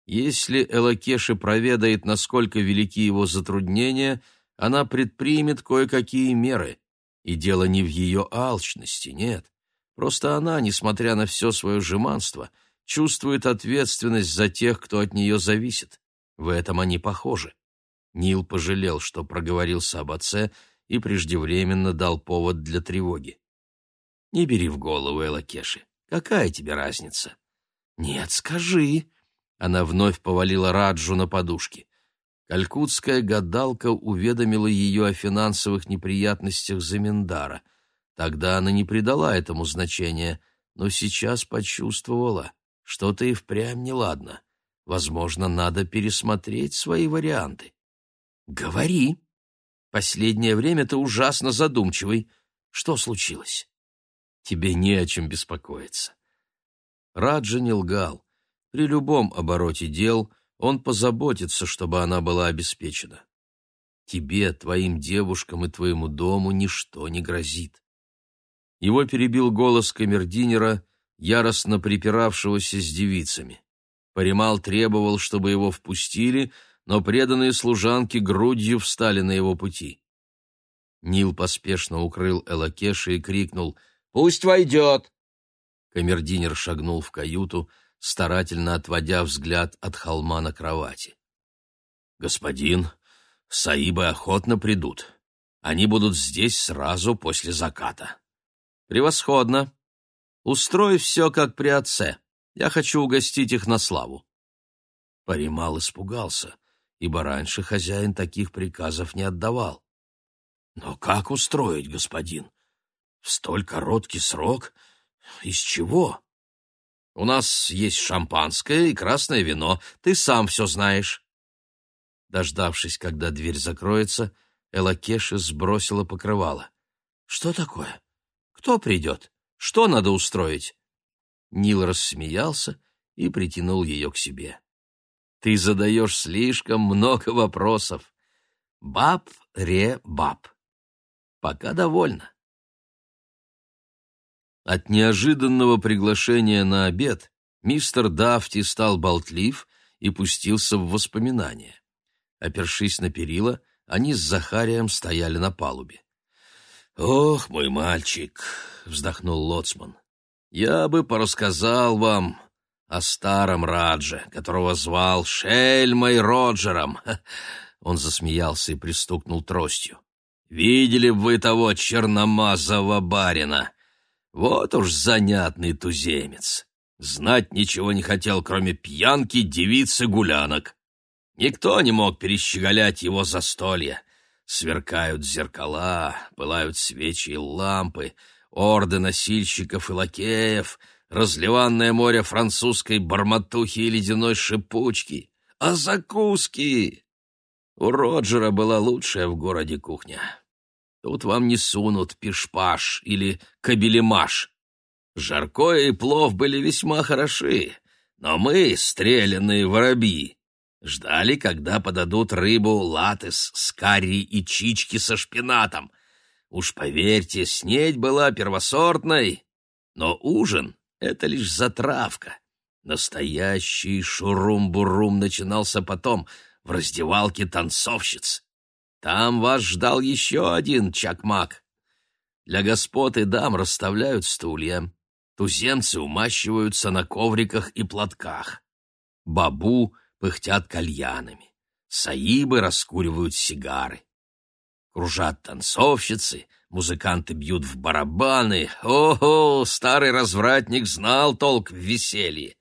Если Элакеши проведает, насколько велики его затруднения, она предпримет кое-какие меры. И дело не в ее алчности, нет. Просто она, несмотря на все свое жеманство, — чувствует ответственность за тех, кто от нее зависит. В этом они похожи. Нил пожалел, что проговорился об отце и преждевременно дал повод для тревоги. «Не бери в голову, Элакеши. Какая тебе разница?» «Нет, скажи». Она вновь повалила Раджу на подушки. Калькутская гадалка уведомила ее о финансовых неприятностях Заминдара. Тогда она не придала этому значения, но сейчас почувствовала. Что-то и впрямь неладно. Возможно, надо пересмотреть свои варианты. Говори. Последнее время ты ужасно задумчивый. Что случилось? Тебе не о чем беспокоиться. Раджа не лгал. При любом обороте дел он позаботится, чтобы она была обеспечена. Тебе, твоим девушкам и твоему дому ничто не грозит. Его перебил голос камердинера яростно припиравшегося с девицами. Паримал требовал, чтобы его впустили, но преданные служанки грудью встали на его пути. Нил поспешно укрыл Элакеша и крикнул «Пусть войдет!». Камердинер шагнул в каюту, старательно отводя взгляд от холма на кровати. «Господин, Саибы охотно придут. Они будут здесь сразу после заката». «Превосходно!» Устрой все, как при отце. Я хочу угостить их на славу». Паримал испугался, ибо раньше хозяин таких приказов не отдавал. «Но как устроить, господин? В столь короткий срок? Из чего?» «У нас есть шампанское и красное вино. Ты сам все знаешь». Дождавшись, когда дверь закроется, Элакеша сбросила покрывало. «Что такое? Кто придет?» Что надо устроить?» Нил рассмеялся и притянул ее к себе. «Ты задаешь слишком много вопросов. Баб-ре-баб. Пока довольна». От неожиданного приглашения на обед мистер Дафти стал болтлив и пустился в воспоминания. Опершись на перила, они с Захарием стояли на палубе. «Ох, мой мальчик!» — вздохнул Лоцман. «Я бы порассказал вам о старом Радже, которого звал Шельмой Роджером». Он засмеялся и пристукнул тростью. «Видели бы вы того черномазого барина? Вот уж занятный туземец. Знать ничего не хотел, кроме пьянки, девицы, гулянок. Никто не мог перещеголять его застолье». Сверкают зеркала, пылают свечи и лампы, орды носильщиков и лакеев, разливанное море французской барматухи и ледяной шипучки. А закуски! У Роджера была лучшая в городе кухня. Тут вам не сунут пишпаш или кабелемаш. Жаркое и плов были весьма хороши, Но мы, стрелянные воробьи, ждали, когда подадут рыбу латес с карри и чички со шпинатом. Уж поверьте, снедь была первосортной, но ужин — это лишь затравка. Настоящий шурум-бурум начинался потом в раздевалке танцовщиц. Там вас ждал еще один чакмак. Для господ и дам расставляют стулья. Туземцы умащиваются на ковриках и платках. Бабу пыхтят кальянами. Саибы раскуривают сигары. Кружат танцовщицы, музыканты бьют в барабаны. Ого, старый развратник знал толк в веселье.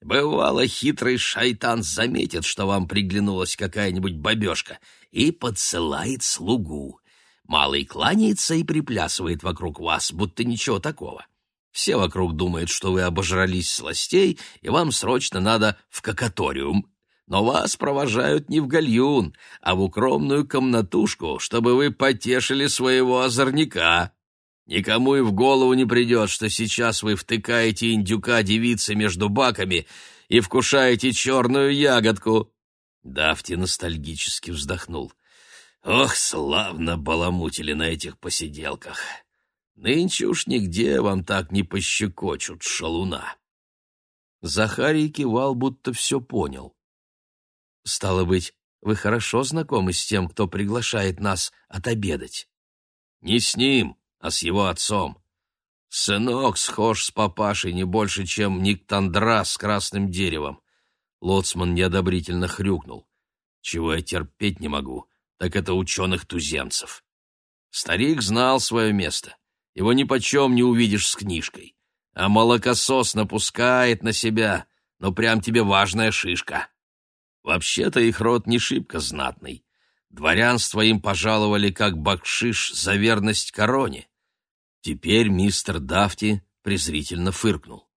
Бывало, хитрый шайтан заметит, что вам приглянулась какая-нибудь бабешка, и подсылает слугу. Малый кланяется и приплясывает вокруг вас, будто ничего такого. Все вокруг думают, что вы обожрались сластей, и вам срочно надо в какаториум. Но вас провожают не в гальюн, а в укромную комнатушку, чтобы вы потешили своего озорника. Никому и в голову не придет, что сейчас вы втыкаете индюка девицы между баками и вкушаете черную ягодку. Дафти ностальгически вздохнул. Ох, славно баламутили на этих посиделках. Нынче уж нигде вам так не пощекочут шалуна. Захарий кивал, будто все понял. «Стало быть, вы хорошо знакомы с тем, кто приглашает нас отобедать?» «Не с ним, а с его отцом. Сынок схож с папашей не больше, чем Никтандра с красным деревом. Лоцман неодобрительно хрюкнул. Чего я терпеть не могу, так это ученых-туземцев. Старик знал свое место. Его ни почем не увидишь с книжкой. А молокосос напускает на себя, но прям тебе важная шишка. Вообще-то их род не шибко знатный. Дворянство им пожаловали как бакшиш за верность короне. Теперь мистер Дафти презрительно фыркнул.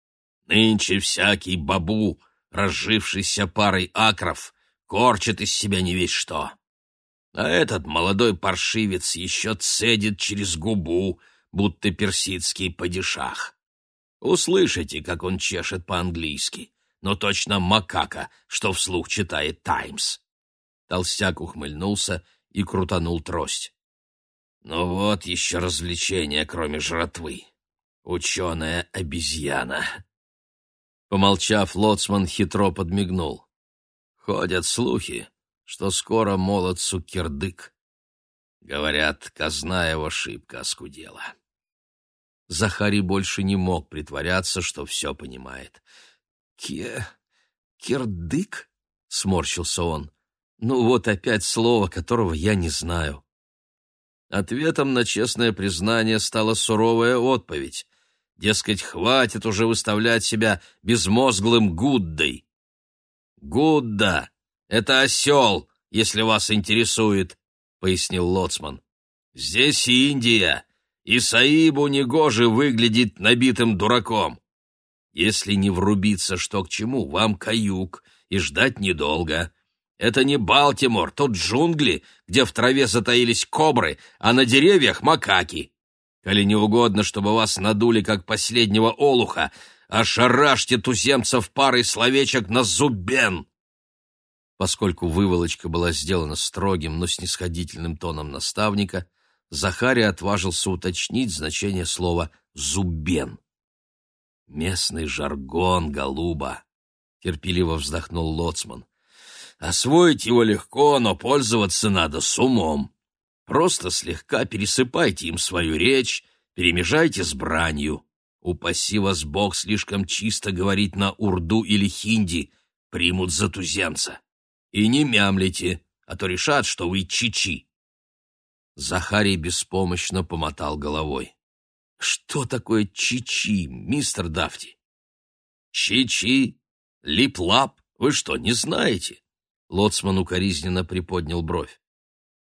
Нынче всякий бабу, разжившийся парой акров, корчит из себя не весь что. А этот молодой паршивец еще цедит через губу, будто персидский падишах. Услышите, как он чешет по-английски, но точно макака, что вслух читает «Таймс». Толстяк ухмыльнулся и крутанул трость. Ну вот еще развлечение, кроме жратвы. Ученая обезьяна. Помолчав, лоцман хитро подмигнул. Ходят слухи, что скоро молодцу кирдык. Говорят, казна его шибко оскудела. Захарий больше не мог притворяться, что все понимает. «Ке... кирдык?» — сморщился он. Ну вот опять слово, которого я не знаю. Ответом на честное признание стала суровая отповедь. Дескать, хватит уже выставлять себя безмозглым Гуддой. «Гудда — это осел, если вас интересует», — пояснил Лоцман. «Здесь Индия, и Саибу негоже выглядеть набитым дураком. Если не врубиться что к чему, вам каюк, и ждать недолго. Это не Балтимор, тут джунгли, где в траве затаились кобры, а на деревьях макаки. Коли не угодно, чтобы вас надули, как последнего олуха, ошарашьте туземцев парой словечек на зубен. Поскольку выволочка была сделана строгим, но снисходительным тоном наставника, Захарий отважился уточнить значение слова «зубен». «Местный жаргон, голуба!» — терпеливо вздохнул Лоцман. Освоить его легко, но пользоваться надо с умом. Просто слегка пересыпайте им свою речь, перемежайте с бранью. Упаси вас Бог слишком чисто говорить на урду или хинди, примут за туземца. И не мямлите, а то решат, что вы чичи. Захарий беспомощно помотал головой. Что такое чичи, мистер Дафти? Чичи? Лип-лап? Вы что, не знаете? Лоцман укоризненно приподнял бровь.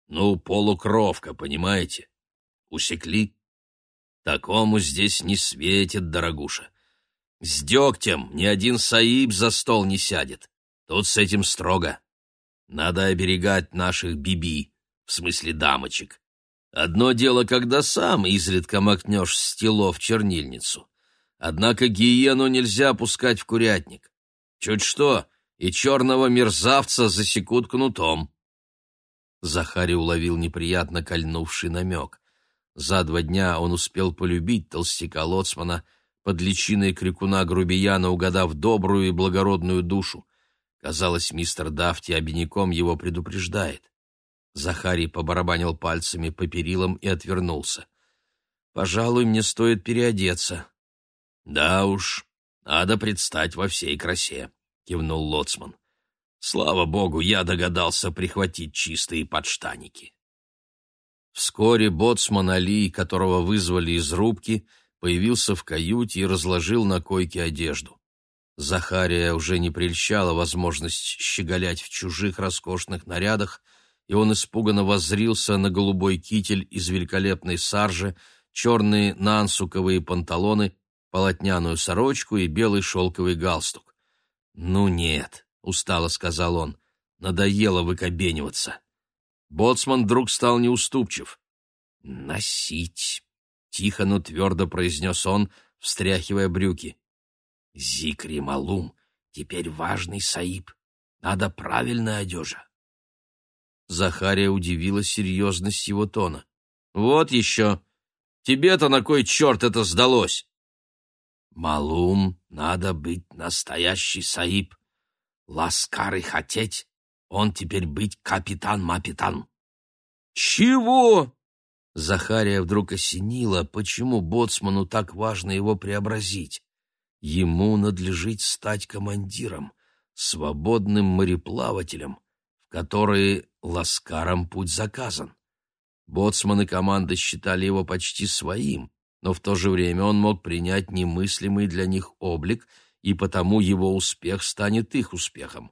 «Ну, полукровка, понимаете? Усекли? Такому здесь не светит, дорогуша. С дегтем ни один саиб за стол не сядет. Тут с этим строго. Надо оберегать наших биби, в смысле дамочек. Одно дело, когда сам изредка макнешь стело в чернильницу. Однако гиену нельзя пускать в курятник. Чуть что, и черного мерзавца засекут кнутом. Захарий уловил неприятно кольнувший намек. За два дня он успел полюбить толстяка Лоцмана, под личиной крикуна грубияна угадав добрую и благородную душу. Казалось, мистер Дафти обиняком его предупреждает. Захарий побарабанил пальцами по перилам и отвернулся. «Пожалуй, мне стоит переодеться». «Да уж, надо предстать во всей красе», — кивнул Лоцман. «Слава богу, я догадался прихватить чистые подштаники». Вскоре боцман Али, которого вызвали из рубки, появился в каюте и разложил на койке одежду. Захария уже не прельщала возможность щеголять в чужих роскошных нарядах, и он испуганно воззрился на голубой китель из великолепной саржи, черные нансуковые панталоны, полотняную сорочку и белый шелковый галстук. «Ну нет», — устало сказал он, — «надоело выкобениваться». Боцман вдруг стал неуступчив. «Носить», — тихо, но твердо произнес он, встряхивая брюки. «Зикри Малум, теперь важный Саиб. Надо правильная одежа». Захария удивила серьезность его тона. «Вот еще! Тебе-то на кой черт это сдалось?» «Малум, надо быть настоящий Саиб. Ласкары хотеть, он теперь быть капитан-мапитан». «Чего?» Захария вдруг осенила, почему боцману так важно его преобразить. Ему надлежит стать командиром, свободным мореплавателем, в которые ласкарам путь заказан. Боцманы команды считали его почти своим, но в то же время он мог принять немыслимый для них облик, и потому его успех станет их успехом.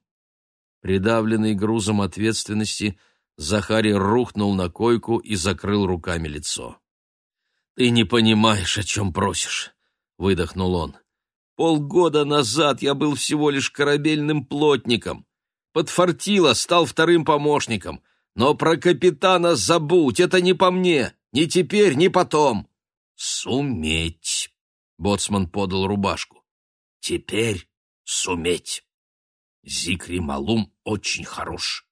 Придавленный грузом ответственности – Захарий рухнул на койку и закрыл руками лицо. «Ты не понимаешь, о чем просишь», — выдохнул он. «Полгода назад я был всего лишь корабельным плотником. Подфартило, стал вторым помощником. Но про капитана забудь, это не по мне, ни теперь, ни потом». «Суметь», — боцман подал рубашку. «Теперь суметь. Зикри Малум очень хорош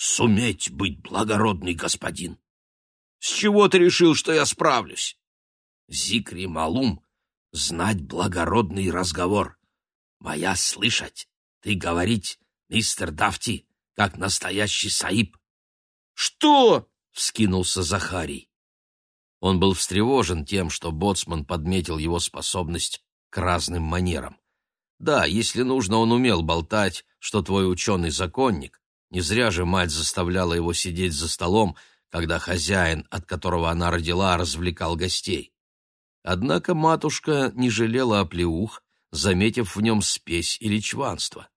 суметь быть благородный господин. С чего ты решил, что я справлюсь? Зикри Малум — знать благородный разговор. Моя слышать, ты говорить, мистер Дафти, как настоящий Саиб. Что? — вскинулся Захарий. Он был встревожен тем, что боцман подметил его способность к разным манерам. Да, если нужно, он умел болтать, что твой ученый-законник, не зря же мать заставляла его сидеть за столом, когда хозяин, от которого она родила, развлекал гостей. Однако матушка не жалела оплеух, заметив в нем спесь или чванство.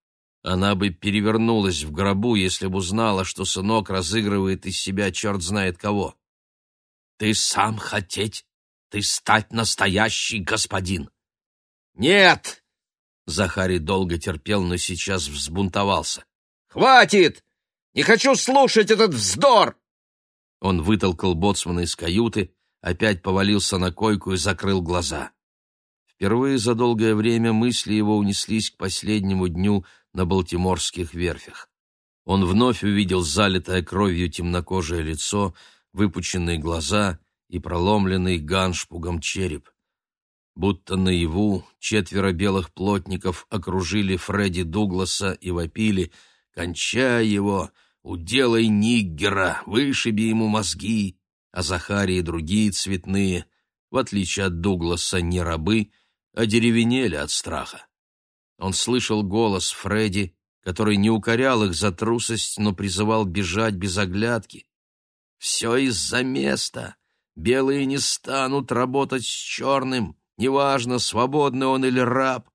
Она бы перевернулась в гробу, если бы узнала, что сынок разыгрывает из себя черт знает кого. «Ты сам хотеть, ты стать настоящий господин!» «Нет!» Захарий долго терпел, но сейчас взбунтовался. «Хватит! Не хочу слушать этот вздор!» Он вытолкал боцмана из каюты, опять повалился на койку и закрыл глаза. Впервые за долгое время мысли его унеслись к последнему дню на Балтиморских верфях. Он вновь увидел залитое кровью темнокожее лицо, выпученные глаза и проломленный ганшпугом череп. Будто наяву четверо белых плотников окружили Фредди Дугласа и вопили — Кончай его, уделай ниггера, вышиби ему мозги, а Захарии другие цветные, в отличие от Дугласа, не рабы, а деревенели от страха. Он слышал голос Фредди, который не укорял их за трусость, но призывал бежать без оглядки. «Все из-за места. Белые не станут работать с черным, неважно, свободный он или раб.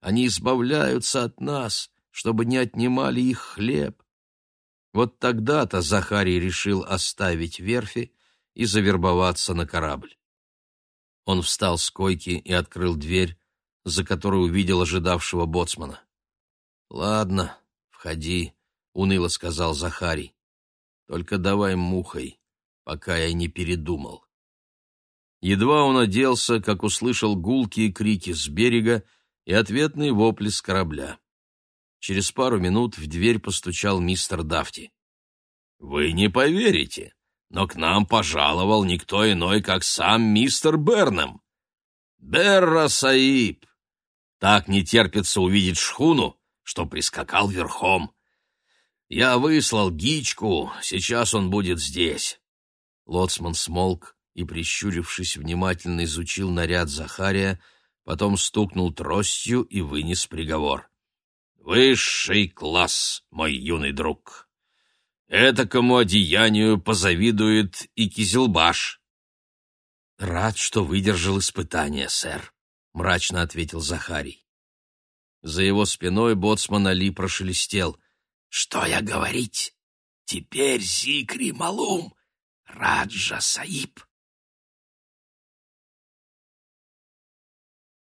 Они избавляются от нас чтобы не отнимали их хлеб. Вот тогда-то Захарий решил оставить верфи и завербоваться на корабль. Он встал с койки и открыл дверь, за которой увидел ожидавшего боцмана. «Ладно, входи», — уныло сказал Захарий. «Только давай мухой, пока я не передумал». Едва он оделся, как услышал гулкие крики с берега и ответные вопли с корабля. Через пару минут в дверь постучал мистер Дафти. «Вы не поверите, но к нам пожаловал никто иной, как сам мистер Бернем. Берра Саиб. Так не терпится увидеть шхуну, что прискакал верхом. Я выслал Гичку, сейчас он будет здесь». Лоцман смолк и, прищурившись, внимательно изучил наряд Захария, потом стукнул тростью и вынес приговор. «Высший класс, мой юный друг! Этакому одеянию позавидует и Кизелбаш!» «Рад, что выдержал испытание, сэр», — мрачно ответил Захарий. За его спиной боцман Али прошелестел. «Что я говорить? Теперь Зикри Малум, Раджа Саиб,